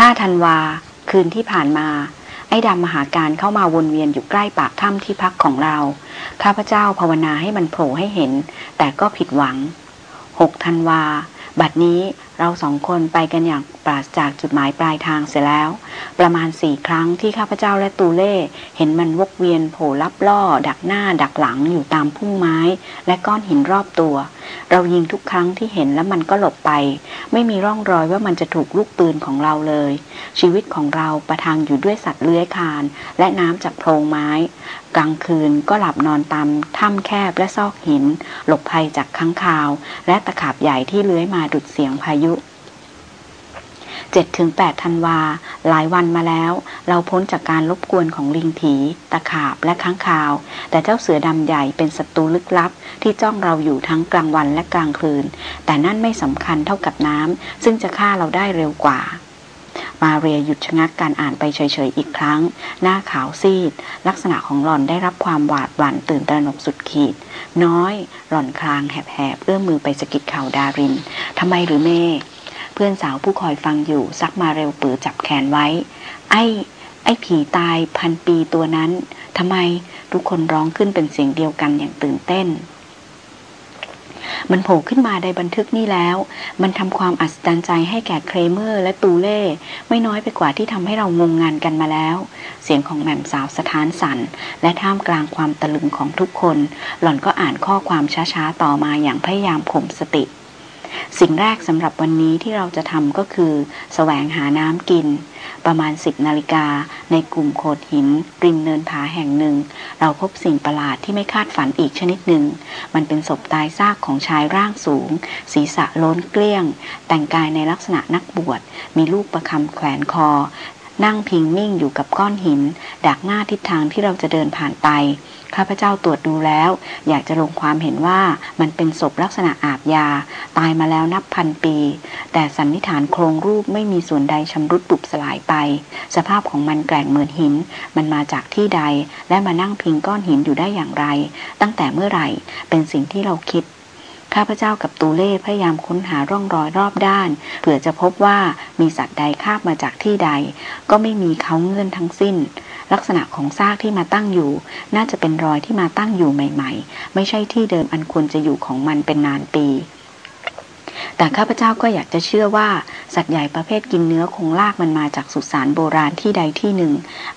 5ธันวา คืนที่ผ่านมา ไอ้ดำมหาการเข้ามาวนเวียนอยู่ใกล้ปากถ้ำที่พักของเรา ข้าพเจ้าภาวนาให้มันโผล่ให้เห็น แต่ก็ผิดหวัง6ธันวา บัดนี้ เราสองคนไปกันอย่างปราศจากจุดหมายปลายทางเสียแล้ว ประมาณสี่ครั้งที่ข้าพเจ้าและตูเล่เห็นมันวกเวียนโผล่ลับล่อ ดักหน้าดักหลังอยู่ตามพุ่มไม้ และก้อนหินรอบตัว เรายิงทุกครั้งที่เห็นแล้วมันก็หลบไป ไม่มีร่องรอยว่ามันจะถูกลูกปืนของเราเลย ชีวิตของเราประทังอยู่ด้วยสัตว์เลื้อยคลาน และน้ำจากโพรงไม้ กลางคืนก็หลับนอนตามถ้ำแคบและซอกหิน หลบภัยจากค้างคาว และตะขาบใหญ่ที่เลื้อยมาดุดเสียงพายุ 7-8ธันวา หลายวันมาแล้ว เราพ้นจากการรบกวนของลิงผี ตะขาบและค้างคาว แต่เจ้าเสือดำใหญ่เป็นศัตรูลึกลับ ที่จ้องเราอยู่ทั้งกลางวันและกลางคืน แต่นั่นไม่สำคัญเท่ากับน้ำซึ่งจะฆ่าเราได้เร็วกว่ามาเรียหยุดชะงักการอ่านไปเฉยๆอีกครั้ง หน้าขาวซีด ลักษณะของหล่อนได้รับความหวาดหวั่นตื่นตระหนกสุดขีด น้อย หล่อนคลางแหบๆ เอื้อมมือไปสะกิดเข่าดารินทำไมหรือเม เพื่อนสาวผู้คอยฟังอยู่ซักมาเร็วปือจับแขนไว้ ไอ้ ไอ้ผีตายพันปีตัวนั้นทำไมทุกคนร้องขึ้นเป็นเสียงเดียวกันอย่างตื่นเต้น มันโผล่ขึ้นมาในบันทึกนี่แล้ว มันทำความอัศจรรย์ใจให้แก่เครเมอร์และตูเล่ไม่น้อยไปกว่าที่ทำให้เรางงงานกันมาแล้ว เสียงของแหม่มสาวสถานสันและท่ามกลางความตะลึงของทุกคน หล่อนก็อ่านข้อความช้าๆต่อมาอย่างพยายามข่มสติ สิ่งแรกสำหรับวันนี้ที่เราจะทำก็คือแสวงหาน้ำกิน ประมาณ 10นาฬิกาในกลุ่มโขดหิน ริมเนินผาแห่งหนึ่ง เราพบสิ่งประหลาดที่ไม่คาดฝันอีกชนิดหนึ่ง มันเป็นศพตายซากของชายร่างสูง ศีรษะโล้นเกลี้ยง แต่งกายในลักษณะนักบวชมีลูกประคำแขวนคอ นั่งพิงนิ่งอยู่กับก้อนหิน ดักหน้าทิศทางที่เราจะเดินผ่านไป ข้าพเจ้าตรวจดูแล้ว อยากจะลงความเห็นว่ามันเป็นศพลักษณะอาบยา ตายมาแล้วนับพันปี แต่สันนิษฐานโครงรูปไม่มีส่วนใดชำรุดบุบสลายไป สภาพของมันแกร่งเหมือนหิน มันมาจากที่ใด และมานั่งพิงก้อนหินอยู่ได้อย่างไร ตั้งแต่เมื่อไหร่เป็นสิ่งที่เราคิด ข้าพเจ้ากับตูเล่พยายามค้นหาร่องรอยรอบด้าน เผื่อจะพบว่ามีสัตว์ใดคาบมาจากที่ใด ก็ไม่มีเขาเงื่อนทั้งสิ้น ลักษณะของซากที่มาตั้งอยู่ น่าจะเป็นรอยที่มาตั้งอยู่ใหม่ ๆ ไม่ใช่ที่เดิมอันควรจะอยู่ของมันเป็นนานปี แต่ข้าพเจ้าก็อยากจะเชื่อว่า สัตว์ใหญ่ประเภทกินเนื้อคงลากมันมาจากสุสานโบราณที่ใดที่หนึ่ง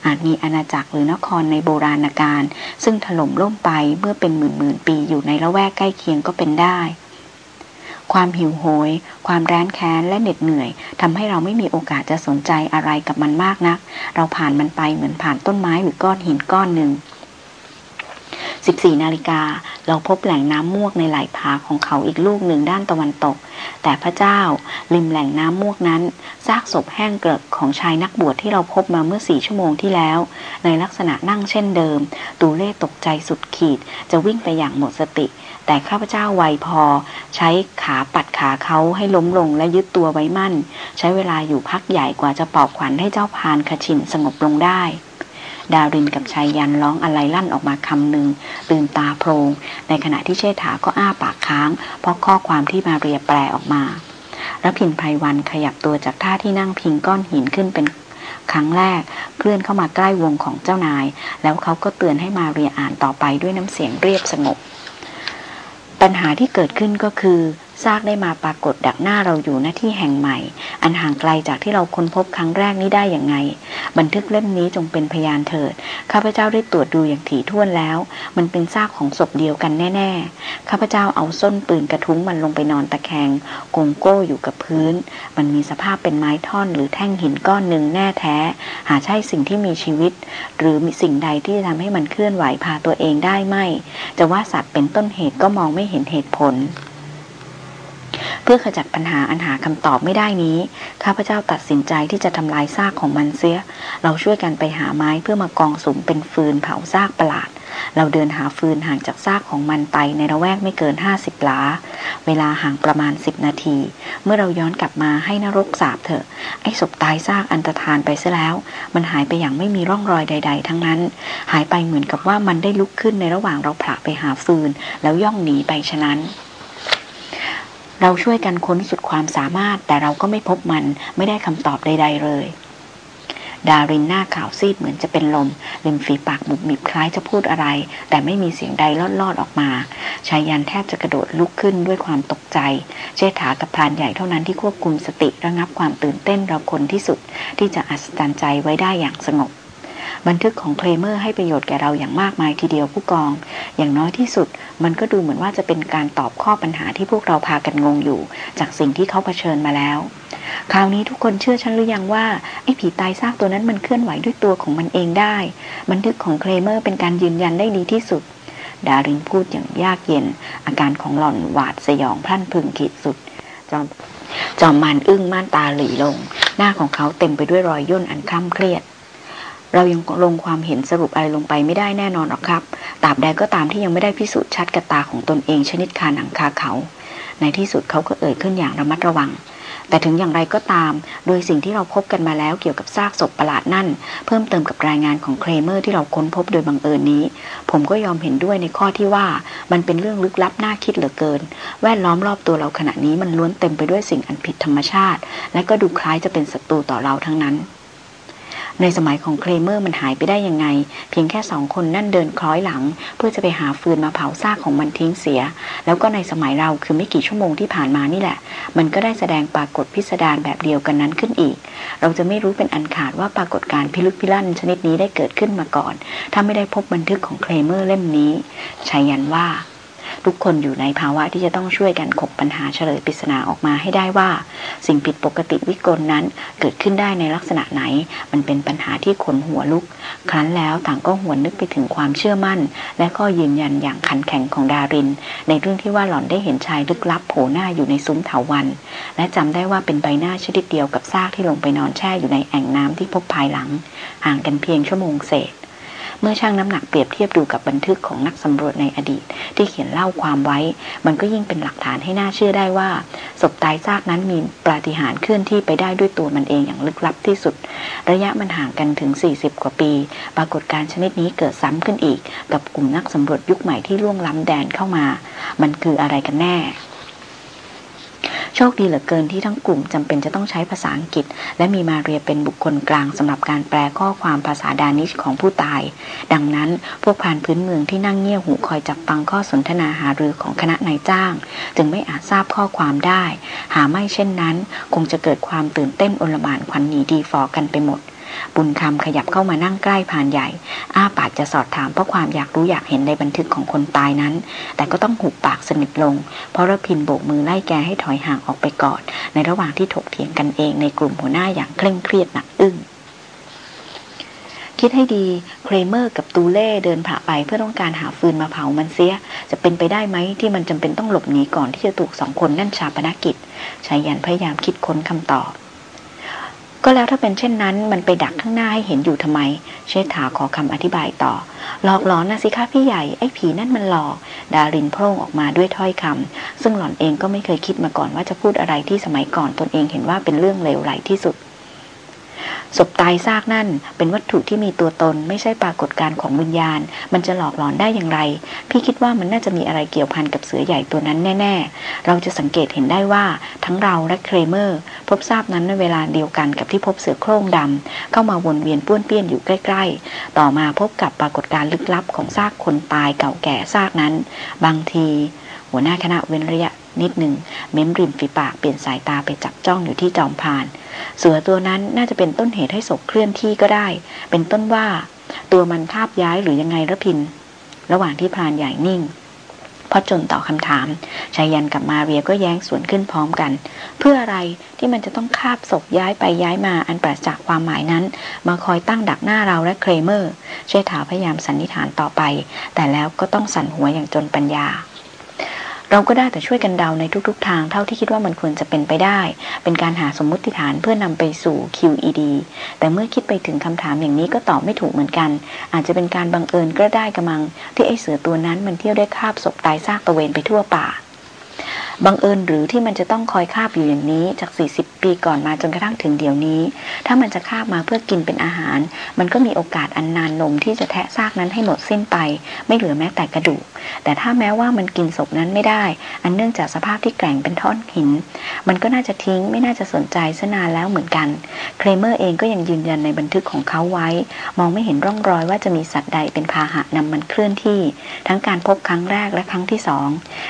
อาจมีอาณาจักรหรือนครในโบราณกาลซึ่งถล่มล่มไปเมื่อเป็นหมื่นหมื่นปีอยู่ในละแวกใกล้เคียงก็เป็นได้ ความหิวโหย ความแร้นแค้นและเหน็ดเหนื่อยทำให้เราไม่มีโอกาสจะสนใจอะไรกับมันมากนัก เราผ่านมันไปเหมือนผ่านต้นไม้หรือก้อนหินก้อนหนึ่ง 14 นาฬิกา เราพบแหล่งน้ำมวกในไหล่ผาของเขาอีกลูกหนึ่งด้านตะวันตก แต่พระเจ้าริมแหล่งน้ำมวกนั้นซากศพแห้งเกลอะของชายนักบวชที่เราพบมาเมื่อสี่ชั่วโมงที่แล้ว ในลักษณะนั่งเช่นเดิม ตูเล่ตกใจสุดขีด จะวิ่งไปอย่างหมดสติ แต่ข้าพเจ้าไวพอ ใช้ขาปัดขาเขาให้ล้มลงและยึดตัวไว้มั่น ใช้เวลาอยู่พักใหญ่กว่าจะปอบขวัญให้เจ้าพานขชินสงบลงได้ ดารินกับชายยันร้องอะไรลั่นออกมาคำหนึ่งตื่นตาโพลงในขณะที่เชษฐาก็อ้าปากค้าง เพราะข้อความที่มาเรียแปลออกมาแล้วพินไพรวันขยับตัวจากท่าที่นั่งพิงก้อนหินขึ้นเป็นครั้งแรก เคลื่อนเข้ามาใกล้วงของเจ้านาย แล้วเขาก็เตือนให้มาเรียอ่านต่อไปด้วยน้ำเสียงเรียบสงบ ปัญหาที่เกิดขึ้นก็คือ ซากได้มาปรากฏดักหน้าเราอยู่หน้าที่แห่งใหม่ อันห่างไกลจากที่เราค้นพบครั้งแรกนี้ได้อย่างไง บันทึกเล่มนี้จงเป็นพยานเถิด ข้าพเจ้าได้ตรวจดูอย่างถี่ถ้วนแล้ว มันเป็นซากของศพเดียวกันแน่ๆ ข้าพเจ้าเอาส้นปืนกระทุ้งมันลงไปนอนตะแคงกงโก้อยู่กับพื้น มันมีสภาพเป็นไม้ท่อนหรือแท่งหินก้อนหนึ่งแน่แท้ หาใช่สิ่งที่มีชีวิต หรือมีสิ่งใดที่จะทำให้มันเคลื่อนไหวพาตัวเองได้ไม่ จะว่าสัตว์เป็นต้นเหตุก็มองไม่เห็นเหตุผล เพื่อขจัดปัญหาอันหาคำตอบไม่ได้นี้ ข้าพเจ้าตัดสินใจที่จะทำลายซากของมันเสีย เราช่วยกันไปหาไม้เพื่อมากองสุมเป็นฟืนเผาซากประหลาด เราเดินหาฟืนห่างจากซากของมันไปในระแวกไม่เกิน 50 หลา เวลาห่างประมาณ 10 นาที เมื่อเราย้อนกลับมาให้นรกสาบเถอะ ไอ้ศพตายซากอันตรธานไปซะแล้ว มันหายไปอย่างไม่มีร่องรอยใด ๆ ทั้งนั้น หายไปเหมือนกับว่ามันได้ลุกขึ้นในระหว่างเราผละไปหาฟืน แล้วย่องหนีไปฉะนั้น เราช่วยกันค้นสุดความสามารถ แต่เราก็ไม่พบมันไม่ได้คำตอบใด ๆ เลย ดารินหน้าขาวซีดเหมือนจะเป็นลมริมฝีปากบุบมิบคล้ายจะพูดอะไร แต่ไม่มีเสียงใดลอดๆออกมาชายยันแทบจะกระโดดลุกขึ้นด้วยความตกใจ เชษฐากับพรานใหญ่เท่านั้นที่ควบคุมสติระงับความตื่นเต้นเราคนที่สุด ที่จะอัศจรรย์ใจไว้ได้อย่างสงบ บันทึกของเคลเมอร์ให้ประโยชน์แก่เราอย่างมากมายทีเดียวผู้กอง อย่างน้อยที่สุด มันก็ดูเหมือนว่าจะเป็นการตอบข้อปัญหาที่พวกเราพากันงงอยู่ จากสิ่งที่เขาเผชิญมาแล้ว คราวนี้ทุกคนเชื่อฉันหรือยังว่าไอ้ผีตายซากตัวนั้นมันเคลื่อนไหวด้วยตัวของมันเองได้ บันทึกของเคลเมอร์เป็นการยืนยันได้ดีที่สุด ดารินพูดอย่างยากเย็น อาการของหล่อนหวาดสยองพลั่นพึงขีดสุดจอมจอมมันอึ้งม่านตาหลีลง หน้าของเขาเต็มไปด้วยรอยย่นอันคล่ำเครียด เรายังลงความเห็นสรุปอะไรลงไปไม่ได้แน่นอนหรอกครับตราบใดก็ตามที่ยังไม่ได้พิสูจน์ชัดกับตาของตนเองชนิดคาหนังคาเขา ในที่สุดเขาก็เอ่ยขึ้นอย่างระมัดระวัง แต่ถึงอย่างไรก็ตาม โดยสิ่งที่เราพบกันมาแล้วเกี่ยวกับซากศพประหลาดนั่น เพิ่มเติมกับรายงานของเคลเมอร์ที่เราค้นพบโดยบังเอิญนี้ ผมก็ยอมเห็นด้วยในข้อที่ว่ามันเป็นเรื่องลึกลับน่าคิดเหลือเกิน แวดล้อมรอบตัวเราขณะนี้มันล้วนเต็มไปด้วยสิ่งอันผิดธรรมชาติ และก็ดูคล้ายจะเป็นศัตรูต่อเราทั้งนั้น ในสมัยของเคลเมอร์มันหายไปได้ยังไง เพียงแค่สองคนนั่นเดินคล้อยหลัง เพื่อจะไปหาฟืนมาเผาซากของมันทิ้งเสีย แล้วก็ในสมัยเราคือไม่กี่ชั่วโมงที่ผ่านมานี่แหละ มันก็ได้แสดงปรากฏพิสดารแบบเดียวกันนั้นขึ้นอีก เราจะไม่รู้เป็นอันขาดว่าปรากฏการณ์พิลึกพิลั่นชนิดนี้ได้เกิดขึ้นมาก่อน ถ้าไม่ได้พบบันทึกของเคลเมอร์เล่มนี้ชัยยันว่า ทุกคนอยู่ในภาวะที่จะต้องช่วยกันขบปัญหาเฉลยปริศนาออกมาให้ได้ว่า สิ่งผิดปกติวิกลนั้นเกิดขึ้นได้ในลักษณะไหน มันเป็นปัญหาที่ขนหัวลุก ครั้นแล้วต่างก็หวนนึกไปถึงความเชื่อมั่น และก็ยืนยันอย่างขันแข็งของดาริน ในเรื่องที่ว่าหล่อนได้เห็นชายลึกลับโผล่หน้าอยู่ในซุ้มเถาวัน และจำได้ว่าเป็นใบหน้าชนิดเดียวกับซากที่ลงไปนอนแช่อยู่ในแอ่งน้ำที่พบภายหลัง ห่างกันเพียงชั่วโมงเศษ เมื่อช่างน้ำหนักเปรียบเทียบดูกับบันทึกของนักสำรวจในอดีต ที่เขียนเล่าความไว้ มันก็ยิ่งเป็นหลักฐานให้น่าเชื่อได้ว่าศพตายซากนั้นมีปาฏิหาริย์เคลื่อนที่ไปได้ด้วยตัวมันเองอย่างลึกลับที่สุด ระยะมันห่างกันถึง 40 กว่าปี ปรากฏการชนิดนี้เกิดซ้ำขึ้นอีก กับกลุ่มนักสำรวจยุคใหม่ที่ล่วงล้ำแดนเข้ามา มันคืออะไรกันแน่ โชคดีเหลือเกินที่ทั้งกลุ่มจำเป็นจะต้องใช้ภาษาอังกฤษ และมีมาเรียเป็นบุคคลกลางสำหรับการแปลข้อความภาษาดานิชของผู้ตาย ดังนั้นพวกผ่านพื้นเมืองที่นั่งเงี่ยหูคอยจับฟังข้อสนทนาหารือของคณะนายจ้าง จึงไม่อาจทราบข้อความได้ หาไม่เช่นนั้น คงจะเกิดความตื่นเต้นอลหม่านขวัญหนีดีฟอกันไปหมด บุญคำขยับเข้ามานั่งใกล้ผานใหญ่ อ้าปากจะสอบถามเพราะความอยากรู้อยากเห็นในบันทึกของคนตายนั้น แต่ก็ต้องหุบปากสนิทลง เพราะระพินโบกมือไล่แกให้ถอยห่างออกไปก่อน ในระหว่างที่ถกเถียงกันเองในกลุ่มหัวหน้าอย่างเคร่งเครียดหนักอึ้งคิดให้ดีเครเมอร์กับตูเล่เดินผ่าไปเพื่อต้องการหาฟืนมาเผามันเสีย จะเป็นไปได้ไหมที่มันจำเป็นต้องหลบหนีก่อนที่จะถูกสองคนนั่นชาปนกิจชายยันพยายามคิดค้นคำตอบ ก็แล้วถ้าเป็นเช่นนั้น มันไปดักข้างหน้าให้เห็นอยู่ทำไม เชษฐาขอคำอธิบายต่อ หลอกหลอนนะสิคะพี่ใหญ่ไอ้ผีนั่นมันหลอก ดารินโพร่งออกมาด้วยถ้อยคำซึ่งหล่อนเองก็ไม่เคยคิดมาก่อนว่าจะพูดอะไรที่สมัยก่อนตนเองเห็นว่าเป็นเรื่องเลวไหลที่สุด ศพตายซากนั่น เป็นวัตถุที่มีตัวตนไม่ใช่ปรากฏการณ์ของวิญญาณ มันจะหลอกหลอนได้อย่างไร พี่คิดว่ามันน่าจะมีอะไรเกี่ยวพันกับเสือใหญ่ตัวนั้นแน่ ๆ เราจะสังเกตเห็นได้ว่าทั้งเราและเครเมอร์ พบทราบนั้นในเวลาเดียวกันกับที่พบเสือโคร่งดำเข้ามาวนเวียนป้วนเปี้ยนอยู่ใกล้ ๆ ต่อมาพบกับปรากฏการณ์ลึกลับของซากคนตายเก่าแก่ซากนั้น บางที หัวหน้าคณะเว้นระยะนิดหนึ่งเม้มริมฝีปากเปลี่ยนสายตาไปจับจ้องอยู่ที่จอมพาน เสือตัวนั้นน่าจะเป็นต้นเหตุให้ศพเคลื่อนที่ก็ได้ เป็นต้นว่า ตัวมันคาบย้ายหรือยังไงระพิน ระหว่างที่พรานใหญ่นิ่งพอจนต่อคำถามชายันกับมาเรียก็แย้งสวนขึ้นพร้อมกัน เพื่ออะไรที่มันจะต้องคาบศพย้ายไปย้ายมาอันปราศจากความหมายนั้น มาคอยตั้งดักหน้าเราและเครเมอร์เชษฐาพยายามสันนิษฐานต่อไป แต่แล้วก็ต้องสั่นหัวอย่างจนปัญญา เราก็ได้แต่ช่วยกันเดาในทุกๆ ทางเท่าที่คิดว่ามันควรจะเป็นไปได้ เป็นการหาสมมุติฐานเพื่อนำไปสู่ QED แต่เมื่อคิดไปถึงคำถามอย่างนี้ก็ตอบไม่ถูกเหมือนกัน อาจจะเป็นการบังเอิญก็ได้กระมัง ที่ไอเสือตัวนั้นมันเที่ยวได้คาบศพตายซากตะเวนไปทั่วป่า บังเอิญหรือที่มันจะต้องคอยคาบอยู่อย่างนี้จาก 40 ปีก่อนมาจนกระทั่งถึงเดี๋ยวนี้ ถ้ามันจะคาบมาเพื่อกินเป็นอาหาร มันก็มีโอกาสอันนานนมที่จะแทะซากนั้นให้หมดสิ้นไป ไม่เหลือแม้แต่กระดูก แต่ถ้าแม้ว่ามันกินศพนั้นไม่ได้ อันเนื่องจากสภาพที่แกร่งเป็นท่อนหิน มันก็น่าจะทิ้งไม่น่าจะสนใจซะนานแล้วเหมือนกัน เคลเมอร์เองก็ยังยืนยันในบันทึกของเขาไว้ มองไม่เห็นร่องรอยว่าจะมีสัตว์ใดเป็นพาหะนำมันเคลื่อนที่ ทั้งการพบครั้งแรกและครั้งที่สอง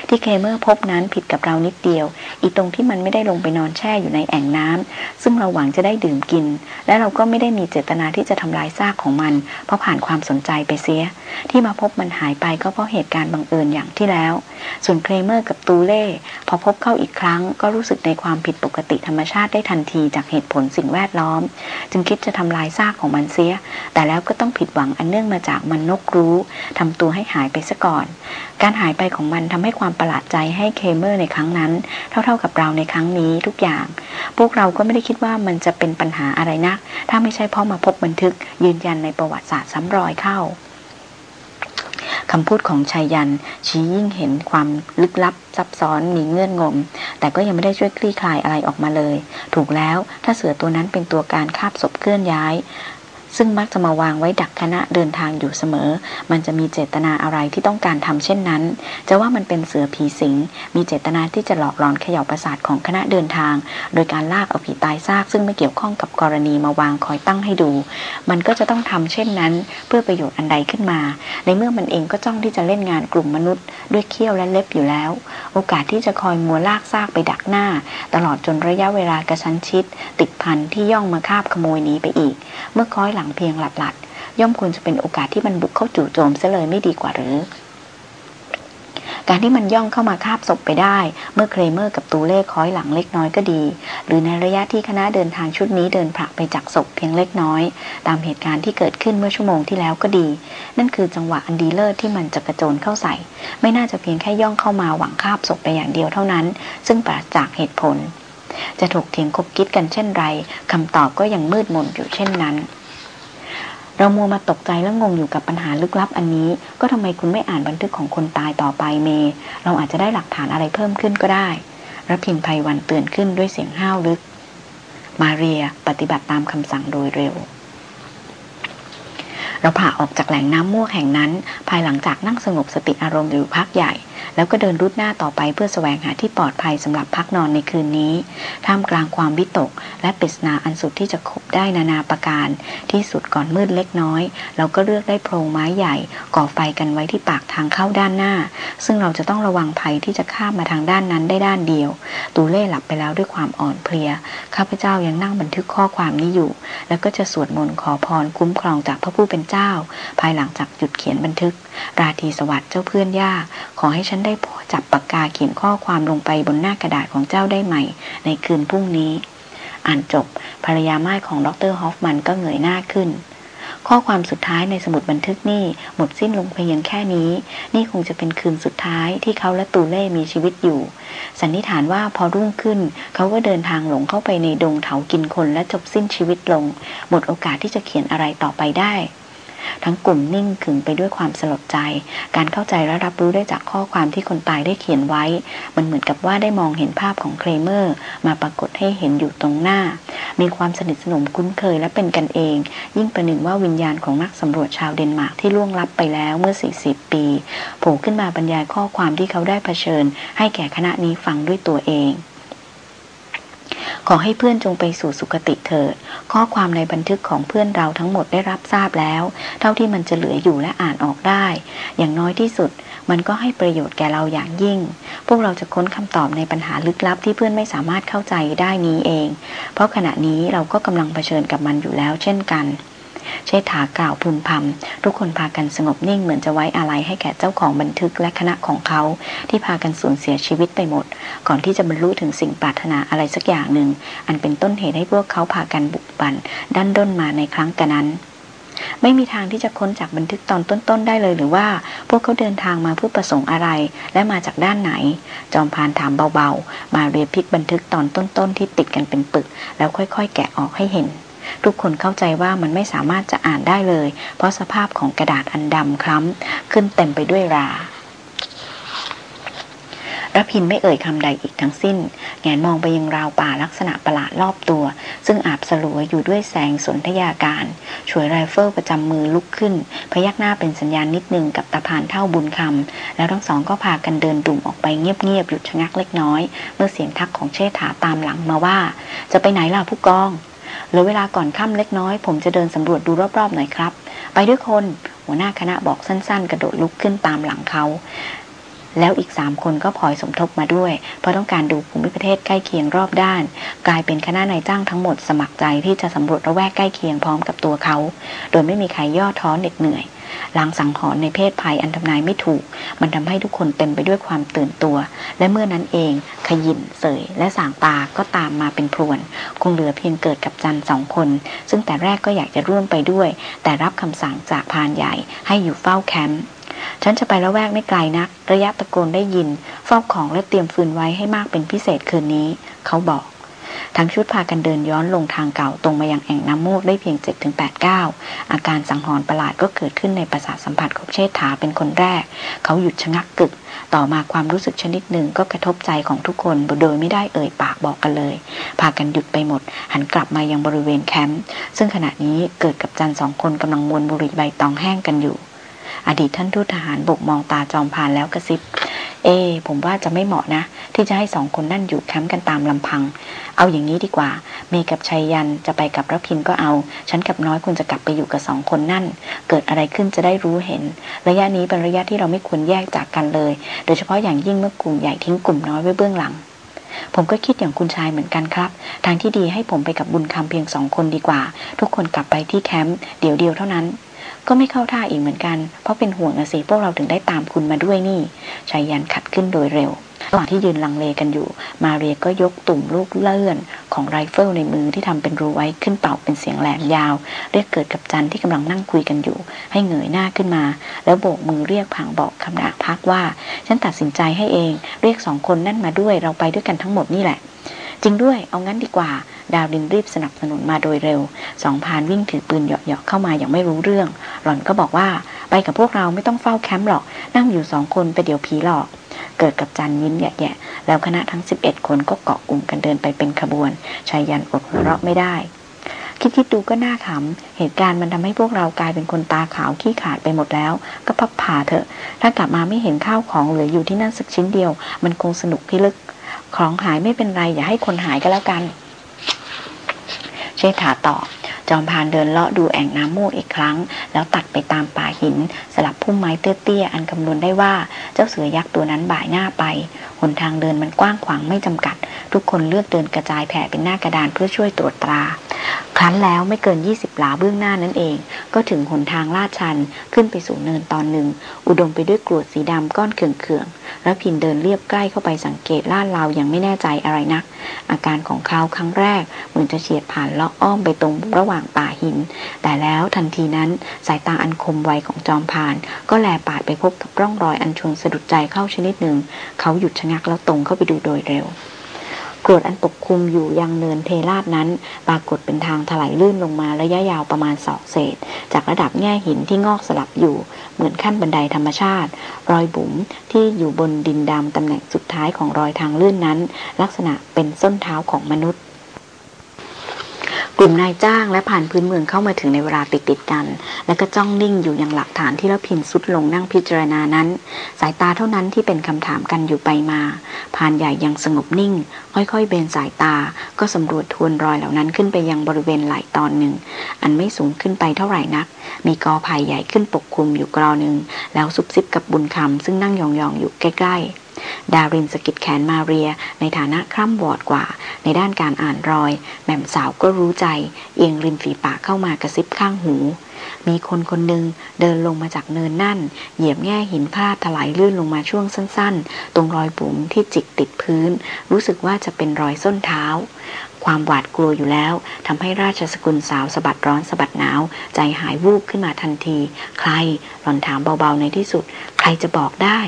ที่เคลเมอร์พบนั้นผิดกับเรานิดเดียว อีตรงที่มันไม่ได้ลงไปนอนแช่อยู่ในแอ่งน้ำซึ่งเราหวังจะได้ดื่มกิน และเราก็ไม่ได้มีเจตนาที่จะทำลายซากของมัน เพราะผ่านความสนใจไปเสีย ที่มาพบมันหายไปก็เพราะเหตุการณ์บังเอิญอย่างที่แล้ว ส่วนเคลเมอร์กับตูเล่พอพบเข้าอีกครั้ง ก็รู้สึกในความผิดปกติธรรมชาติได้ทันทีจากเหตุผลสิ่งแวดล้อม จึงคิดจะทำลายซากของมันเสีย แต่แล้วก็ต้องผิดหวังอันเนื่องมาจากมันนกรู้ทำตัวให้หายไปซะก่อน การหายไปของมันทำให้ความประหลาดใจให้เคลเมอร์ในครั้งนั้น เท่าๆกับเราในครั้งนี้ทุกอย่าง พวกเราก็ไม่ได้คิดว่ามันจะเป็นปัญหาอะไรนัก ถ้าไม่ใช่เพราะมาพบบันทึกยืนยันในประวัติศาสตร์ซ้ำรอยเข้าคำพูดของชายยันชี้ยิ่งเห็นความลึกลับซับซ้อนมีเงื่อนงม แต่ก็ยังไม่ได้ช่วยคลี่คลายอะไรออกมาเลย ถูกแล้วถ้าเสือตัวนั้นเป็นตัวการคาบศพเคลื่อนย้าย ซึ่งมักจะมาวางไว้ดักคณะเดินทางอยู่เสมอ มันจะมีเจตนาอะไรที่ต้องการทำเช่นนั้น จะว่ามันเป็นเสือผีสิง มีเจตนาที่จะหลอกหลอนเขย่าประสาทของคณะเดินทาง โดยการลากเอาผีตายซาก ซึ่งไม่เกี่ยวข้องกับกรณีมาวางคอยตั้งให้ดู มันก็จะต้องทำเช่นนั้น เพื่อประโยชน์อันใดขึ้นมา ในเมื่อมันเองก็จ้องที่จะเล่นงานกลุ่มมนุษย์ ด้วยเขี้ยวและเล็บอยู่แล้ว โอกาสที่จะคอยมัวลากซากไปดักหน้า ตลอดจนระยะเวลากระชั้นชิด ติดพันที่ย่องมาคาบขโมยนี้ไปอีก เมื่อคอยหลังเพียงหลัดๆ ย่อมควรจะเป็นโอกาสที่มันบุกเข้าจู่โจมซะเลยไม่ดีกว่าหรือ การที่มันย่องเข้ามาคาบศพไปได้ เมื่อเคลเมอร์กับตูเล่คอยหลังเล็กน้อยก็ดี หรือในระยะที่คณะเดินทางชุดนี้เดินผลักไปจากศพเพียงเล็กน้อย ตามเหตุการณ์ที่เกิดขึ้นเมื่อชั่วโมงที่แล้วก็ดี นั่นคือจังหวะอันดีเลิศที่มันจะกระโจนเข้าใส่ ไม่น่าจะเพียงแค่ย่องเข้ามาหวังคาบศพไปอย่างเดียวเท่านั้น ซึ่งปราศจากเหตุผลจะถกเถียงคบคิดกันเช่นไรคำตอบก็ยังมืดมนอยู่เช่นนั้น เรามัวมาตกใจและงงอยู่กับปัญหาลึกลับอันนี้ ก็ทำไมคุณไม่อ่านบันทึกของคนตายต่อไปเม เราอาจจะได้หลักฐานอะไรเพิ่มขึ้นก็ได้รพินภัยวันเตือนขึ้นด้วยเสียงห้าวลึก มาเรียปฏิบัติตามคำสั่งโดยเร็ว เราผ่าออกจากแหล่งน้ำม่วแห่งนั้น ภายหลังจากนั่งสงบสติอารมณ์อยู่พักใหญ่ แล้วก็เดินรุดหน้าต่อไปเพื่อแสวงหาที่ปลอดภัยสำหรับพักนอนในคืนนี้ ท่ามกลางความวิตก และปริศนาอันสุดที่จะคบได้นานาประการ ที่สุดก่อนมืดเล็กน้อย เราก็เลือกได้โพรงไม้ใหญ่ ก่อไฟกันไว้ที่ปากทางเข้าด้านหน้า ซึ่งเราจะต้องระวังภัยที่จะข้ามมาทางด้านนั้นได้ด้านเดียว ตูเล่หลับไปแล้วด้วยความอ่อนเพลียข้าพเจ้ายังนั่งบันทึกข้อความนี้อยู่ แล้วก็จะสวดมนต์ขอพรคุ้มครองจากพระผู้เป็นเจ้า ภายหลังจากหยุดเขียนบันทึก ราทีสวัสดิ์เจ้าเพื่อนยาก ขอให้ฉันได้จับปากกาเขียนข้อความลงไปบนหน้ากระดาษของเจ้าได้ใหม่ ในคืนพรุ่งนี้ อ่านจบภรรยาไม้ของดรฮอฟมันก็เงยหน้าขึ้น ข้อความสุดท้ายในสมุดบันทึกนี่หมดสิ้นลงเพียงแค่นี้ นี่คงจะเป็นคืนสุดท้ายที่เขาและตูเล่มีชีวิตอยู่ สันนิษฐานว่าพอรุ่งขึ้น เขาก็เดินทางหลงเข้าไปในดงเถากินคนและจบสิ้นชีวิตลง หมดโอกาสที่จะเขียนอะไรต่อไปได้ ทั้งกลุ่มนิ่งขึงไปด้วยความสลดใจ การเข้าใจและรับรู้ได้จากข้อความที่คนตายได้เขียนไว้ มันเหมือนกับว่าได้มองเห็นภาพของเคลเมอร์ มาปรากฏให้เห็นอยู่ตรงหน้า มีความสนิทสนมคุ้นเคยและเป็นกันเอง ยิ่งประหนึ่งว่าวิญญาณของนักสำรวจชาวเดนมาร์กที่ล่วงลับไปแล้วเมื่อ 40 ปีโผล่ขึ้นมาบรรยายข้อความที่เขาได้เผชิญ ให้แก่คณะนี้ฟังด้วยตัวเอง ขอให้เพื่อนจงไปสู่สุคติเถิด ข้อความในบันทึกของเพื่อนเราทั้งหมดได้รับทราบแล้ว เท่าที่มันจะเหลืออยู่และอ่านออกได้ อย่างน้อยที่สุด มันก็ให้ประโยชน์แก่เราอย่างยิ่ง พวกเราจะค้นคำตอบในปัญหาลึกลับที่เพื่อนไม่สามารถเข้าใจได้นี้เอง เพราะขณะนี้เราก็กำลังเผชิญกับมันอยู่แล้วเช่นกัน เชษฐากล่าวพึมพำทุกคนพากันสงบนิ่งเหมือนจะไว้อาลัยให้แก่เจ้าของบันทึกและคณะของเขา ที่พากันสูญเสียชีวิตไปหมด ก่อนที่จะบรรลุถึงสิ่งปรารถนาอะไรสักอย่างหนึ่ง อันเป็นต้นเหตุให้พวกเขาพากันบุกบันดันด้นมาในครั้งกันนั้นไม่มีทางที่จะค้นจากบันทึกตอนต้นๆได้เลยหรือว่า พวกเขาเดินทางมาเพื่อประสงค์อะไร และมาจากด้านไหน จอมพานถามเบาๆ มาเรียพิกบันทึกตอนต้นๆที่ติดกันเป็นปึก แล้วค่อยๆ แกะออกให้เห็น ทุกคนเข้าใจว่ามันไม่สามารถจะอ่านได้เลย เพราะสภาพของกระดาษอันดำคล้ำขึ้นเต็มไปด้วยรารพินไม่เอ่ยคำใดอีกทั้งสิ้น แงนมองไปยังราวป่าลักษณะประหลาดรอบตัว ซึ่งอาบสลัวอยู่ด้วยแสงสนธยาการ ช่วยไรเฟิลประจำมือลุกขึ้น พยักหน้าเป็นสัญญาณนิดหนึ่งกับตาพานเท่าบุญคำ แล้วทั้งสองก็พากันเดินดุ่มออกไปเงียบๆหยุดชะงักเล็กน้อย เมื่อเสียงทักของเชษฐาตามหลังมาว่า จะไปไหนล่ะผู้กอง เหลือเวลาก่อนค่ำเล็กน้อย ผมจะเดินสำรวจดูรอบๆหน่อยครับ ไปด้วยคน หัวหน้าคณะบอกสั้นๆ กระโดดลุกขึ้นตามหลังเขา แล้วอีกสามคนก็พลอยสมทบมาด้วย เพราะต้องการดูภูมิประเทศใกล้เคียงรอบด้าน กลายเป็นคณะนายจ้างทั้งหมดสมัครใจที่จะสำรวจระแวกใกล้เคียงพร้อมกับตัวเขา โดยไม่มีใครย่อท้อเหน็ดเหนื่อยลางสังหรณ์ในเพศภัยอันทำนายไม่ถูก มันทำให้ทุกคนเต็มไปด้วยความตื่นตัว และเมื่อนั้นเอง ขยินเสย และสางตาก็ตามมาเป็นพรวน คงเหลือเพียงเกิดกับจันสองคน ซึ่งแต่แรกก็อยากจะร่วมไปด้วย แต่รับคำสั่งจากพานใหญ่ให้อยู่เฝ้าแคมป์ ฉันจะไปละแวกไม่ไกลนัก ระยะตะโกนได้ยินเฝ้าของและเตรียมฟืนไว้ให้มากเป็นพิเศษคืนนี้ เขาบอก ทั้งชุดพากันเดินย้อนลงทางเก่าตรงมายังแอ่งน้ำมูกได้เพียง 7-8ก้าวอาการสังหรณ์ประหลาดก็เกิดขึ้นในประสาทสัมผัสของเชษฐาเป็นคนแรก เขาหยุดชะงักกึก ต่อมาความรู้สึกชนิดหนึ่งก็กระทบใจของทุกคนโดยไม่ได้เอ่ยปากบอกกันเลย พากันหยุดไปหมด หันกลับมายังบริเวณแคมป์ซึ่งขณะนี้เกิดกับจันสองคนกำลังมวนบุหรี่ใบตองแห้งกันอยู่ อดีตท่านทูตทหารบกมองตาจอมพานแล้วกระซิบ เอ ผมว่าจะไม่เหมาะนะ ที่จะให้สองคนนั่นอยู่แคมป์กันตามลำพัง เอาอย่างนี้ดีกว่า เมกับชัยยันจะไปกับรพินก็เอา ฉันกับน้อยคุณจะกลับไปอยู่กับสองคนนั่น เกิดอะไรขึ้นจะได้รู้เห็น ระยะนี้เป็นระยะที่เราไม่ควรแยกจากกันเลย โดยเฉพาะอย่างยิ่งเมื่อกลุ่มใหญ่ทิ้งกลุ่มน้อยไว้เบื้องหลังผมก็คิดอย่างคุณชายเหมือนกันครับ ทางที่ดีให้ผมไปกับบุญคำเพียงสองคนดีกว่า ทุกคนกลับไปที่แคมป์เดี๋ยวเดียวเท่านั้น ก็ไม่เข้าท่าอีกเหมือนกัน เพราะเป็นห่วงนะสิพวกเราถึงได้ตามคุณมาด้วยนี่ไชยยันต์ขัดขึ้นโดยเร็วระหว่างที่ยืนลังเลกันอยู่ มาเรียก็ยกตุ่มลูกเลื่อนของไรเฟิลในมือที่ทำเป็นรูไว้ขึ้นเป่าเป็นเสียงแหลมยาว เรียกเกิดกับจันที่กำลังนั่งคุยกันอยู่ ให้เงยหน้าขึ้นมา แล้วโบกมือเรียกผังบอกคำนาพักว่า ฉันตัดสินใจให้เอง เรียกสองคนนั่นมาด้วยเราไปด้วยกันทั้งหมดนี่แหละ จริงด้วย เอางั้นดีกว่า ดาวดินรีบสนับสนุนมาโดยเร็ว สองพานวิ่งถือปืนเหยาะๆเข้ามาอย่างไม่รู้เรื่อง หล่อนก็บอกว่า ไปกับพวกเราไม่ต้องเฝ้าแคมป์หรอก นั่งอยู่สองคนไปเดี๋ยวผีหลอก เกิดกับจันยิ้มแย่ๆแล้วคณะทั้ง 11 คนก็เกาะกลุ่มกันเดินไปเป็นขบวนชายยันอดหัวเราะไม่ได้คิดคิดดูก็น่าขำ เหตุการณ์มันทำให้พวกเรากลายเป็นคนตาขาวขี้ขาดไปหมดแล้ว ก็พับผ่าเถอะ ถ้ากลับมาไม่เห็นข้าวของเหลืออยู่ที่นั่นสักชิ้นเดียว มันคงสนุกพิลึก ของหายไม่เป็นไร อย่าให้คนหายก็แล้วกัน เชษฐาตอบ จอมพานเดินเลาะดูแอ่งน้ำมูกอีกครั้ง แล้วตัดไปตามป่าหิน สลับพุ่มไม้เตี้ยๆอันคำนวณได้ว่าเจ้าเสือยักษ์ตัวนั้นบ่ายหน้าไปหนทางเดินมันกว้างขวางไม่จำกัด ทุกคนเลือกเดินกระจายแผ่เป็นหน้ากระดานเพื่อช่วยตรวจตรา ครั้นแล้วไม่เกิน 20 หลาเบื้องหน้านั่นเอง ก็ถึงหนทางลาดชันขึ้นไปสู่เนินตอนหนึ่ง อุดมไปด้วยกรวดสีดำก้อนเขื่องๆแล้วพินเดินเรียบใกล้เข้าไปสังเกตลาดเราอย่างไม่แน่ใจอะไรนัก อาการของเขาครั้งแรกเหมือนจะเฉียดผ่านเลาะอ้อมไปตรงระหว่างป่าหิน แต่แล้วทันทีนั้นสายตาอันคมไวของจอมพาน ก็แลปาดไปพบกับร่องรอยอันชวนสะดุดใจเข้าชนิดหนึ่ง เขาหยุดชะงักแล้วตรงเข้าไปดูโดยเร็วกรวดอันปกคลุมอยู่ยังเนินเทราดนั้น ปรากฏเป็นทางถลายลื่นลงมาระยะยาวประมาณสองเศษ จากระดับแง่หินที่งอกสลับอยู่ เหมือนขั้นบันไดธรรมชาติ รอยบุ๋มที่อยู่บนดินดำตำแหน่งสุดท้ายของรอยทางลื่นนั้น ลักษณะเป็นส้นเท้าของมนุษย์ กลุ่มนายจ้างและผ่านพื้นเมืองเข้ามาถึงในเวลาติดติดกัน และก็จ้องนิ่งอยู่อย่างหลักฐานที่ละพินสุดลงนั่งพิจารณานั้น สายตาเท่านั้นที่เป็นคำถามกันอยู่ไปมาผ่านใหญ่ยังสงบนิ่ง ค่อยๆ เบนสายตา ก็สำรวจทวนรอยเหล่านั้นขึ้นไปยังบริเวณไหลตอนหนึ่ง อันไม่สูงขึ้นไปเท่าไหร่นัก มีกอไผ่ใหญ่ขึ้นปกคลุมอยู่กรอหนึ่งแล้วซุบซิบกับบุญคำซึ่งนั่งยองๆอยู่ใกล้ๆ ดารินสกิดแขนมาเรีย ในฐานะคร่ำวอดกว่า ในด้านการอ่านรอย แม่มสาวก็รู้ใจ เอียงริมฝีปากเข้ามากระซิบข้างหู มีคนคนหนึ่งเดินลงมาจากเนินนั่น เหยียบแง่หินพลาดถลายลื่นลงมาช่วงสั้น ๆ ตรงรอยบุ๋มที่จิกติดพื้น รู้สึกว่าจะเป็นรอยส้นเท้า ความหวาดกลัวอยู่แล้วทำให้ราชสกุลสาวสะบัดร้อนสะบัดหนาว ใจหายวูบขึ้นมาทันที ใครหล่อนถามเบาๆในที่สุด ใครจะบอกได้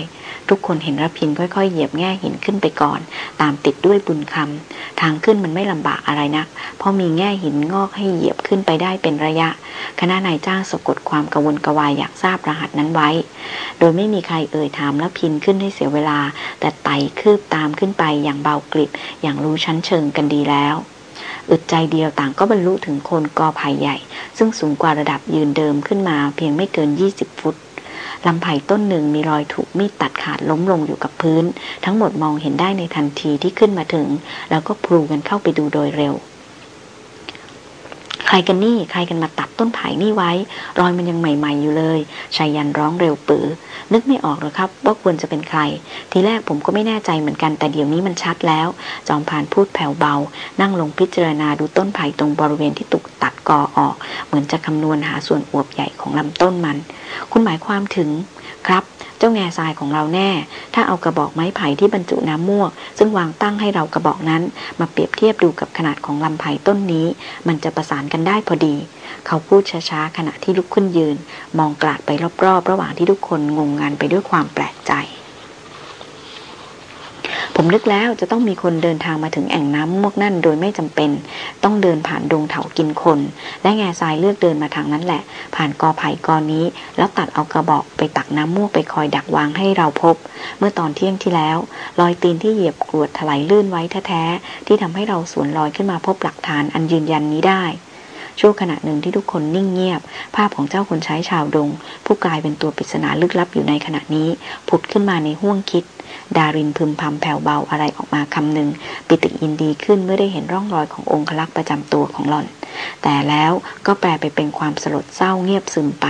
ทุกคนเห็นรพินค่อยๆ เหยียบแง่หินขึ้นไปก่อน ตามติดด้วยบุญคำทางขึ้นมันไม่ลำบากอะไรนัก เพราะมีแง่หินงอกให้เหยียบขึ้นไปได้เป็นระยะ คณะนายจ้างสะกดความกระวนกวายอยากทราบรหัสนั้นไว้ โดยไม่มีใครเอ่ยถามแล้วพินขึ้นให้เสียเวลา แต่ไต่คืบตามขึ้นไปอย่างเบากริบอย่างรู้ชั้นเชิงกันดีแล้ว อึดใจเดียวต่างก็บรรลุถึงโคนกอไผ่ใหญ่ ซึ่งสูงกว่าระดับยืนเดิมขึ้นมาเพียงไม่เกิน 20 ฟุตลำไผ่ต้นหนึ่งมีรอยถูกมีดตัดขาดล้มลงอยู่กับพื้น ทั้งหมดมองเห็นได้ในทันทีที่ขึ้นมาถึง แล้วก็พลูกันเข้าไปดูโดยเร็ว รกันนี่ใครกันมาตัดต้นไผ่นี่ไว้ รอยมันยังใหม่ ๆอยู่เลยชายันร้องเร็วปือ นึกไม่ออกหรอกครับ ว่าควรจะเป็นใคร ทีแรกผมก็ไม่แน่ใจเหมือนกันแต่เดี๋ยวนี้มันชัดแล้ว จอมพานพูดแผ่วเบา นั่งลงพิจารณาดูต้นไผ่ตรงบริเวณที่ตุกตัดกอออก เหมือนจะคำนวณหาส่วนอวบใหญ่ของลำต้นมัน คุณหมายความถึงครับ จ้าแง่ทรายของเราแน่ ถ้าเอากระบอกไม้ไผ่ที่บรรจุน้ำม่วงซึ่งวางตั้งให้เรากระบอกนั้น มาเปรียบเทียบดูกับขนาดของลำไผ่ต้นนี้ มันจะประสานกันได้พอดี เขาพูดช้าๆขณะที่ลุกขึ้นยืน มองกลาดไปรอบๆ ระหว่างที่ทุกคนงงงานไปด้วยความแปลกใจ ผมนึกแล้วจะต้องมีคนเดินทางมาถึงแอ่งน้ำมวกนั่นโดยไม่จำเป็น ต้องเดินผ่านดงเถากินคน และแง่ทรายเลือกเดินมาทางนั้นแหละ ผ่านกอไผ่กอนี้ แล้วตัดเอากระบอกไปตักน้ำมวกไปคอยดักวางให้เราพบ เมื่อตอนเที่ยงที่แล้ว รอยตีนที่เหยียบกรวดถลายลื่นไว้แท้ๆที่ทำให้เราสวนลอยขึ้นมาพบหลักฐานอันยืนยันนี้ได้ ช่วงขณะหนึ่งที่ทุกคนนิ่งเงียบ ภาพของเจ้าคนใช้ชาวดง ผู้กลายเป็นตัวปริศนาลึกลับอยู่ในขณะนี้ ผุดขึ้นมาในห้วงคิด ดารินพึมพำแผ่วเบาอะไรออกมาคำหนึ่ง ปิติยินดีขึ้นเมื่อได้เห็นร่องรอยขององค์ลักษ์ประจำตัวของหล่อน แต่แล้วก็แปลไปเป็นความสลดเศร้าเงียบซึมไป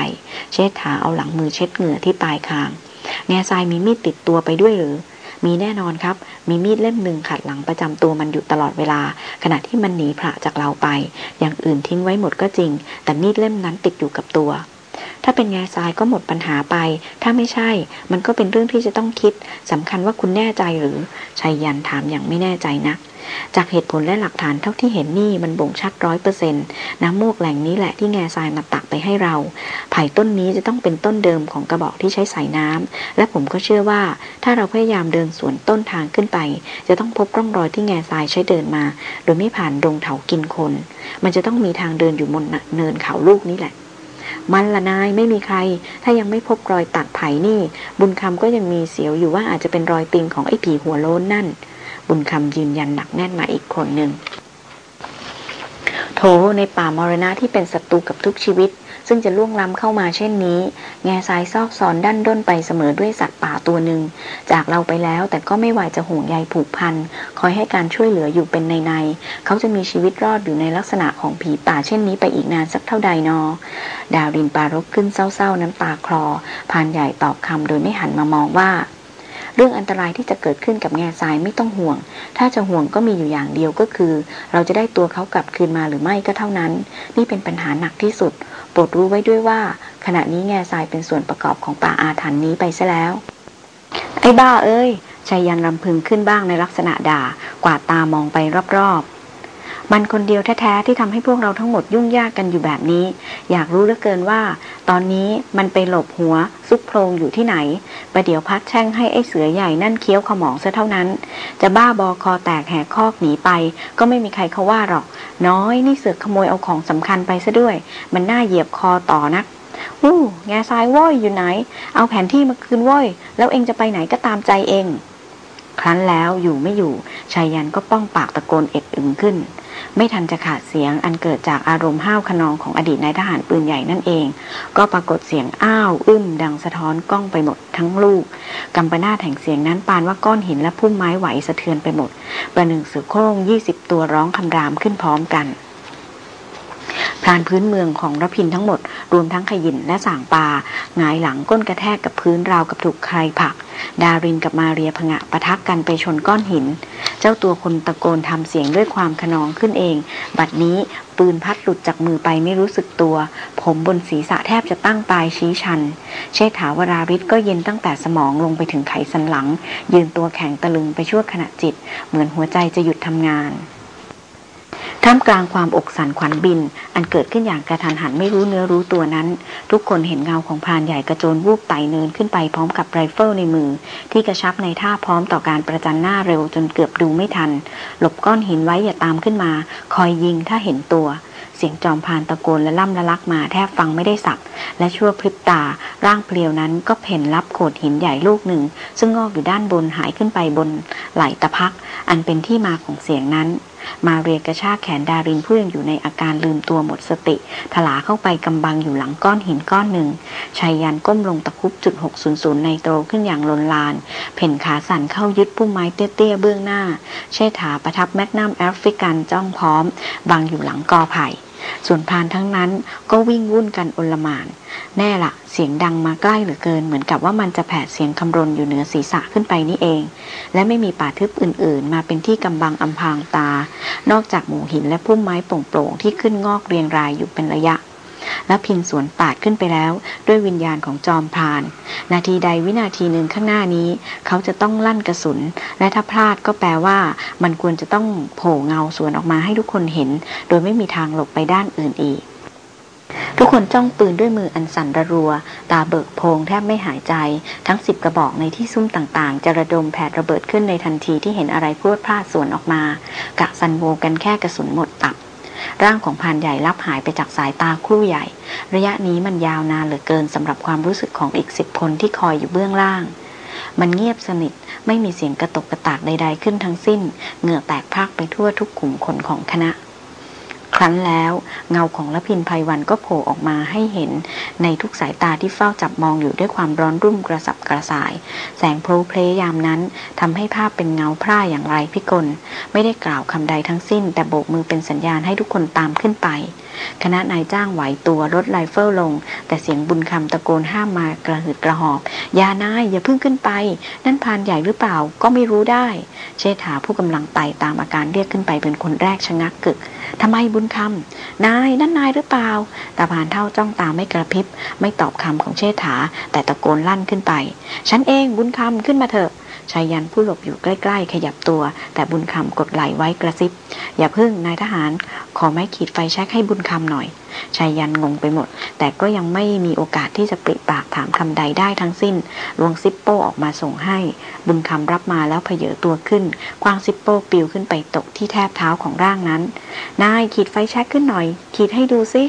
เช็ดขาเอาหลังมือเช็ดเหงื่อที่ปลายคาง แง่ทรายมีมีดติดตัวไปด้วยหรือ มีแน่นอนครับ มีมีดเล่มหนึ่งขัดหลังประจำตัวมันอยู่ตลอดเวลา ขณะที่มันหนีพระจากเราไป อย่างอื่นทิ้งไว้หมดก็จริง แต่มีดเล่มนั้นติดอยู่กับตัว ถ้าเป็นแง่ทรายก็หมดปัญหาไป ถ้าไม่ใช่ มันก็เป็นเรื่องที่จะต้องคิดสำคัญว่าคุณแน่ใจหรือชัยยันถามอย่างไม่แน่ใจนัก จากเหตุผลและหลักฐานเท่าที่เห็นนี่มันบ่งชัดร้อยเปอร์เซ็นต์น้ำมูกแหล่งนี้แหละที่แง่ทรายมาตักไปให้เรา ไผ่ต้นนี้จะต้องเป็นต้นเดิมของกระบอกที่ใช้ใส่น้ำและผมก็เชื่อว่าถ้าเราพยายามเดินสวนต้นทางขึ้นไป จะต้องพบร่องรอยที่แง่ทรายใช้เดินมา โดยไม่ผ่านดงเถากินคน มันจะต้องมีทางเดินอยู่บนเนินเขาลูกนี้แหละมันละนายไม่มีใคร ถ้ายังไม่พบรอยตัดไผ่นี่ บุญคำก็ยังมีเสียวอยู่ว่าอาจจะเป็นรอยตีนของไอ้ผีหัวโล้นนั่น บุญคำยืนยันหนักแน่นมาอีกคนหนึ่งโถในป่ามรณะที่เป็นศัตรูกับทุกชีวิต ซึ่งจะล่วงล้ำเข้ามาเช่นนี้ แง่ทรายซอกซอนด้านด้นไปเสมอด้วยสัตว์ป่าตัวหนึ่ง จากเราไปแล้วแต่ก็ไม่ไหวจะห่วงใยผูกพัน คอยให้การช่วยเหลืออยู่เป็นในในเขาจะมีชีวิตรอดอยู่ในลักษณะของผีป่าเช่นนี้ไปอีกนานสักเท่าใดนอ ดาวดินปารกขึ้นเศร้าๆน้ำตาคลอพานใหญ่ตอบคำโดยไม่หันมามองว่า เรื่องอันตรายที่จะเกิดขึ้นกับแง่ทรายไม่ต้องห่วง ถ้าจะห่วงก็มีอยู่อย่างเดียวก็คือ เราจะได้ตัวเขากลับคืนมาหรือไม่ก็เท่านั้น นี่เป็นปัญหาหนักที่สุด โปรดรู้ไว้ด้วยว่า ขณะนี้แง่ทรายเป็นส่วนประกอบของป่าอาถรรพ์นี้ไปซะแล้ว ไอ้บ้าเอ้ยชายันรำพึงขึ้นบ้างในลักษณะด่ากวาดตามองไปรอบๆ มันคนเดียวแท้ๆที่ทำให้พวกเราทั้งหมดยุ่งยากกันอยู่แบบนี้ อยากรู้เหลือเกินว่า ตอนนี้มันไปหลบหัว ซุกโพรงอยู่ที่ไหนประเดี๋ยวพัดแช่งให้ไอ้เสือใหญ่นั่นเคี้ยวขมองซะเท่านั้น จะบ้าบอคอแตกแหกคอกหนีไป ก็ไม่มีใครเขาว่าหรอก น้อยนี่เสือกขโมยเอาของสำคัญไปซะด้วย มันน่าเหยียบคอต่อนักวู้แง่ทรายว้อยอยู่ไหน เอาแผนที่มาคืนว้อยแล้วเองจะไปไหนก็ตามใจเอง ครั้นแล้วอยู่ไม่อยู่ชายยันก็ป้องปากตะโกนเอ็ดอึงขึ้น ไม่ทันจะขาดเสียงอันเกิดจากอารมณ์ห้าวขนองของอดีตนายทหารปืนใหญ่นั่นเอง ก็ปรากฏเสียงอ้าวอึ้มดังสะท้อนกล้องไปหมดทั้งลูกกำปนาตแห่งเสียงนั้นปานว่าก้อนหินและพุ่มไม้ไหวสะเทือนไปหมด ประหนึ่งสือโคร่งยี่สิบตัวร้องคำรามขึ้นพร้อมกัน พรานพื้นเมืองของรพินทั้งหมด รวมทั้งขยินและสางปาหงายหลังก้นกระแทกกับพื้นราวกับถูกใครผลัก ดารินกับมาเรียผงะปะทักกันไปชนก้อนหิน เจ้าตัวคนตะโกนทำเสียงด้วยความขนองขึ้นเอง บัดนี้ปืนพัดหลุดจากมือไปไม่รู้สึกตัว ผมบนศีรษะแทบจะตั้งปลายชี้ชัน เชษฐาวราริศก็เย็นตั้งแต่สมองลงไปถึงไขสันหลัง ยืนตัวแข็งตะลึงไปชั่วขณะจิต เหมือนหัวใจจะหยุดทำงาน ท่ามกลางความอกสันขวัญบิน อันเกิดขึ้นอย่างกะทันหันไม่รู้เนื้อรู้ตัวนั้น ทุกคนเห็นเงาของพรานใหญ่กระโจนวูบไต่เนินขึ้นไปพร้อมกับไรเฟิลในมือ ที่กระชับในท่าพร้อมต่อการประจันหน้าเร็วจนเกือบดูไม่ทัน หลบก้อนหินไว้อย่าตามขึ้นมา คอยยิงถ้าเห็นตัวเสียงจอมพรานตะโกนและล่ำละลักมาแทบฟังไม่ได้ศัพท์ และชั่วพริบตา ร่างเพรียวนั้นก็เผ่นลับโขดหินใหญ่ลูกหนึ่ง ซึ่งงอกอยู่ด้านบนหายขึ้นไปบนไหล่ตะพัก อันเป็นที่มาของเสียงนั้น มาเรียกระชากแขนดารินผู้ยังอยู่ในอาการลืมตัวหมดสติ ถลาเข้าไปกำบังอยู่หลังก้อนหินก้อนหนึ่งชายยันก้มลงตะคุบจุด600ในโตรขึ้นอย่างลนลาน เพ่นขาสั่นเข้ายึดพุ่มไม้เตี้ยๆเบื้องหน้า เชษฐาประทับแมกนัมแอฟริกันจ้องพร้อม บังอยู่หลังกอไผ่ ส่วนพานทั้งนั้นก็วิ่งวุ่นกันอลมานแน่ละเสียงดังมาใกล้เหลือเกิน เหมือนกับว่ามันจะแผดเสียงคำรนอยู่เหนือศีรษะขึ้นไปนี่เอง และไม่มีป่าทึบอื่นๆ มาเป็นที่กำบังอำพางตา นอกจากหมู่หินและพุ่มไม้โปร่งๆที่ขึ้นงอกเรียงรายอยู่เป็นระยะ และพินสวนปาดขึ้นไปแล้ว ด้วยวิญญาณของจอมพาน นาทีใดวินาทีหนึ่งข้างหน้านี้ เขาจะต้องลั่นกระสุน และถ้าพลาดก็แปลว่ามันควรจะต้องโผล่เงาสวนออกมาให้ทุกคนเห็น โดยไม่มีทางหลบไปด้านอื่นอีกทุกคนจ้องปืนด้วยมืออันสั่นระรัว ตาเบิกโพงแทบไม่หายใจ ทั้งสิบกระบอกในที่ซุ้มต่างๆ จะระดมแผดระเบิดขึ้นในทันทีที่เห็นอะไรพรวดพลาดสวนออกมา กะสันโวกันแค่กระสุนหมดตับ ร่างของพานใหญ่ลับหายไปจากสายตาครู่ใหญ่ ระยะนี้มันยาวนานเหลือเกินสำหรับความรู้สึกของอีกสิบคนที่คอยอยู่เบื้องล่าง มันเงียบสนิทไม่มีเสียงกระตกกระตากใด ๆ ขึ้นทั้งสิ้น เหงื่อแตกพากไปทั่วทุกกลุ่มคนของคณะ ครั้นแล้วเงาของรพินทร์ ไพรวัลย์ก็โผล่ออกมาให้เห็น ในทุกสายตาที่เฝ้าจับมองอยู่ด้วยความร้อนรุ่มกระสับกระส่าย แสงโพล้เพล้ยามนั้นทำให้ภาพเป็นเงาพร่าอย่างไรพิกล ไม่ได้กล่าวคำใดทั้งสิ้น แต่โบกมือเป็นสัญญาณให้ทุกคนตามขึ้นไป คณะนายจ้างไหวตัวลดไรเฟิลลง แต่เสียงบุญคำตะโกนห้ามมากระหืดกระหอบ อย่านายอย่าเพิ่งขึ้นไป นั่นพรานใหญ่หรือเปล่าก็ไม่รู้ได้ เชษฐาผู้กำลังไต่ตามอาการเรียกขึ้นไปเป็นคนแรกชะงักกึกทำไมบุญคำนายนั่นนายหรือเปล่าตาพานเท่าจ้องตาไม่กระพริบ ไม่ตอบคำของเชษฐา แต่ตะโกนลั่นขึ้นไป ฉันเองบุญคำขึ้นมาเถอะ ชายยันผู้หลบอยู่ใกล้ๆ ขยับตัว แต่บุญคำกดไหลไว้กระซิบ อย่าพึ่งนายทหาร ขอไม้ขีดไฟแช็กให้บุญคำหน่อยชายยันงงไปหมด แต่ก็ยังไม่มีโอกาสที่จะปริปากถามคำใดได้ทั้งสิ้นลวงซิปโป้ออกมาส่งให้ บุญคำรับมาแล้วเผยตัวขึ้นควางซิปโป้ปิวขึ้นไปตกที่แทบเท้าของร่างนั้น นายขีดไฟแช็กขึ้นหน่อย ขีดให้ดูซิ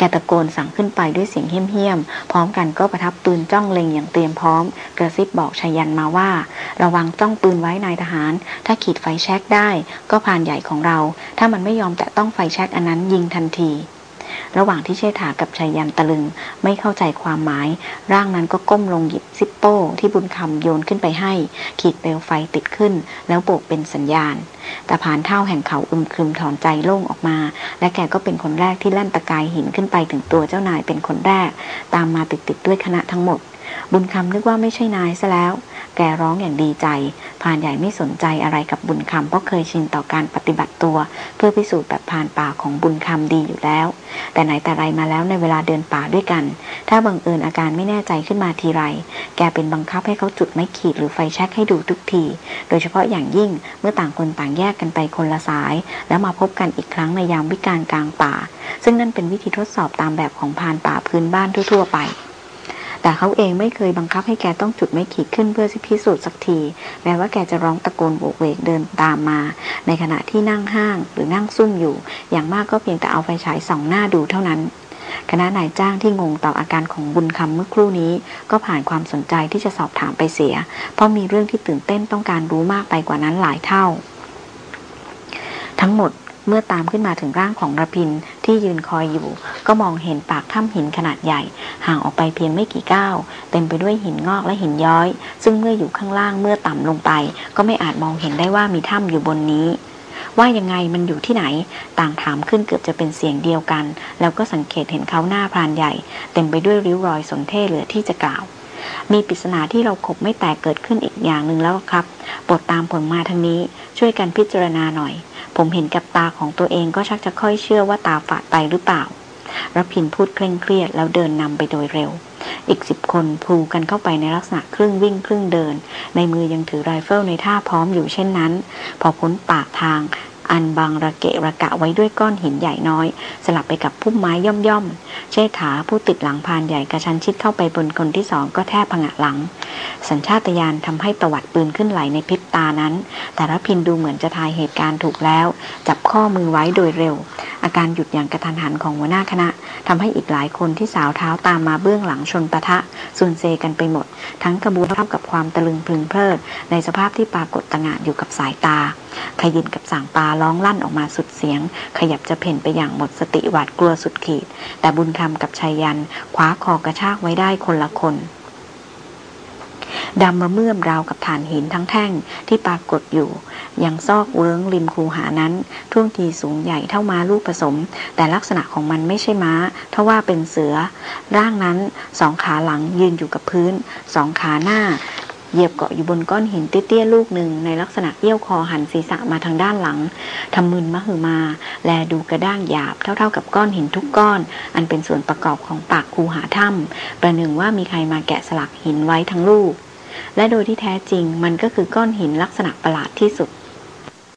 แกตะโกนสั่งขึ้นไปด้วยเสียงเฮี้ยมๆ พร้อมกันก็ประทับปืนจ้องเล็งอย่างเตรียมพร้อม กระซิบบอกชายันมาว่า ระวังจ้องปืนไว้นายทหาร ถ้าขีดไฟแช็กได้ ก็ผ่านใหญ่ของเรา ถ้ามันไม่ยอมแตะต้องไฟแช็กอันนั้นยิงทันที ระหว่างที่เชษฐากับชายยันตะลึงไม่เข้าใจความหมาย ร่างนั้นก็ก้มลงหยิบซิปโป้ที่บุญคำโยนขึ้นไปให้ ขีดเปลวไฟติดขึ้น แล้วโบกเป็นสัญญาณแต่ผ่านเท่าแห่งเขาอึมครึมถอนใจโล่งออกมา และแกก็เป็นคนแรกที่แล่นตะกายหินขึ้นไปถึงตัวเจ้านายเป็นคนแรก ตามมาติดๆด้วยคณะทั้งหมด บุญคำนึกว่าไม่ใช่นายซะแล้ว แกร้องอย่างดีใจพานใหญ่ไม่สนใจอะไรกับบุญคำเพราะเคยชินต่อการปฏิบัติตัว เพื่อพิสูจน์แบบผานป่าของบุญคำดีอยู่แล้ว แต่ไหนแต่ไรมาแล้วในเวลาเดินป่าด้วยกัน ถ้าบังเอิญอาการไม่แน่ใจขึ้นมาทีไร แกเป็นบังคับให้เขาจุดไม้ขีดหรือไฟแช็กให้ดูทุกที โดยเฉพาะอย่างยิ่งเมื่อต่างคนต่างแยกกันไปคนละสาย แล้วมาพบกันอีกครั้งในยามวิกาลกลางป่า ซึ่งนั่นเป็นวิธีทดสอบตามแบบของพานป่าพื้นบ้านทั่วๆไป แต่เขาเองไม่เคยบังคับให้แกต้องจุดไม่ขีดขึ้นเพื่อพิสูจน์สักที แม้ว่าแกจะร้องตะโกนโบกเวกเดินตามมา ในขณะที่นั่งห้างหรือนั่งซุ่มอยู่ อย่างมากก็เพียงแต่เอาไฟฉายส่องหน้าดูเท่านั้นคณะนายจ้างที่งงต่ออาการของบุญคำเมื่อครู่นี้ ก็ผ่านความสนใจที่จะสอบถามไปเสีย เพราะมีเรื่องที่ตื่นเต้นต้องการรู้มากไปกว่านั้นหลายเท่า ทั้งหมด เมื่อตามขึ้นมาถึงร่างของระพินที่ยืนคอยอยู่ ก็มองเห็นปากถ้ำหินขนาดใหญ่ ห่างออกไปเพียงไม่กี่ก้าวเต็มไปด้วยหินงอกและหินย้อย ซึ่งเมื่ออยู่ข้างล่างเมื่อต่ำลงไป ก็ไม่อาจมองเห็นได้ว่ามีถ้ำอยู่บนนี้ ว่ายังไงมันอยู่ที่ไหน ต่างถามขึ้นเกือบจะเป็นเสียงเดียวกัน แล้วก็สังเกตเห็นเขาหน้าพรานใหญ่ เต็มไปด้วยริ้วรอยสนเท่เหลือที่จะกล่าว มีปริศนาที่เราขบไม่แตกเกิดขึ้นอีกอย่างหนึ่งแล้วครับโปรดตามผลมาทางนี้ ช่วยกันพิจารณาหน่อย ผมเห็นกับตาของตัวเองก็ชักจะค่อยเชื่อว่าตาฝาดไปหรือเปล่ารับพินพูดเคร่งเครียดแล้วเดินนำไปโดยเร็ว อีกสิบคนพูกันเข้าไปในลักษณะครึ่งวิ่งครึ่งเดิน ในมือยังถือไรเฟิลในท่าพร้อมอยู่เช่นนั้น พอพ้นปากทาง อันบางระเกะระกะไว้ด้วยก้อนหินใหญ่น้อย สลับไปกับพุ่มไม้ย่อมย่อมเชษฐาผู้ติดหลังพานใหญ่กระชันชิดเข้าไปบนคนที่สองก็แทบผงะหลัง สัญชาตญาณทำให้ตวัดปืนขึ้นไหลในพริบตานั้น แต่ละพินดูเหมือนจะทายเหตุการณ์ถูกแล้ว จับข้อมือไว้โดยเร็ว อาการหยุดอย่างกระทันหันของหัวหน้าคณะ ทำให้อีกหลายคนที่สาวเท้าตามมาเบื้องหลังชนปะทะสุนเซกันไปหมด ทั้งกระบวนเท่ากับความตะลึงพึงเพลิด ในสภาพที่ปรากฏตะงานอยู่กับสายตา ขยินกับสางปลาร้องลั่นออกมาสุดเสียง ขยับจะเพ่นไปอย่างหมดสติหวาดกลัวสุดขีด แต่บุญคำกับชายยันคว้าคอกระชากไว้ได้คนละคนดำมาเมื่อมราวกับฐานหินทั้งแท่งที่ปรากฏอยู่ ยังซอกเวิ้งริมคูหานั้น ท่วงทีสูงใหญ่เท่าม้าลูกผสม แต่ลักษณะของมันไม่ใช่ม้าทว่าเป็นเสือ ร่างนั้นสองขาหลังยืนอยู่กับพื้น สองขาหน้าเหยียบเกาะอยู่บนก้อนหินเตี้ยๆลูกหนึ่งในลักษณะเอี้ยวคอหันศีรษะมาทางด้านหลังทำมึนมะหือมา แลดูกระด้างหยาบเท่าๆกับก้อนหินทุกก้อน อันเป็นส่วนประกอบของปากคูหาถ้ำประหนึ่งว่ามีใครมาแกะสลักหินไว้ทั้งลูก และโดยที่แท้จริงมันก็คือก้อนหินลักษณะประหลาดที่สุด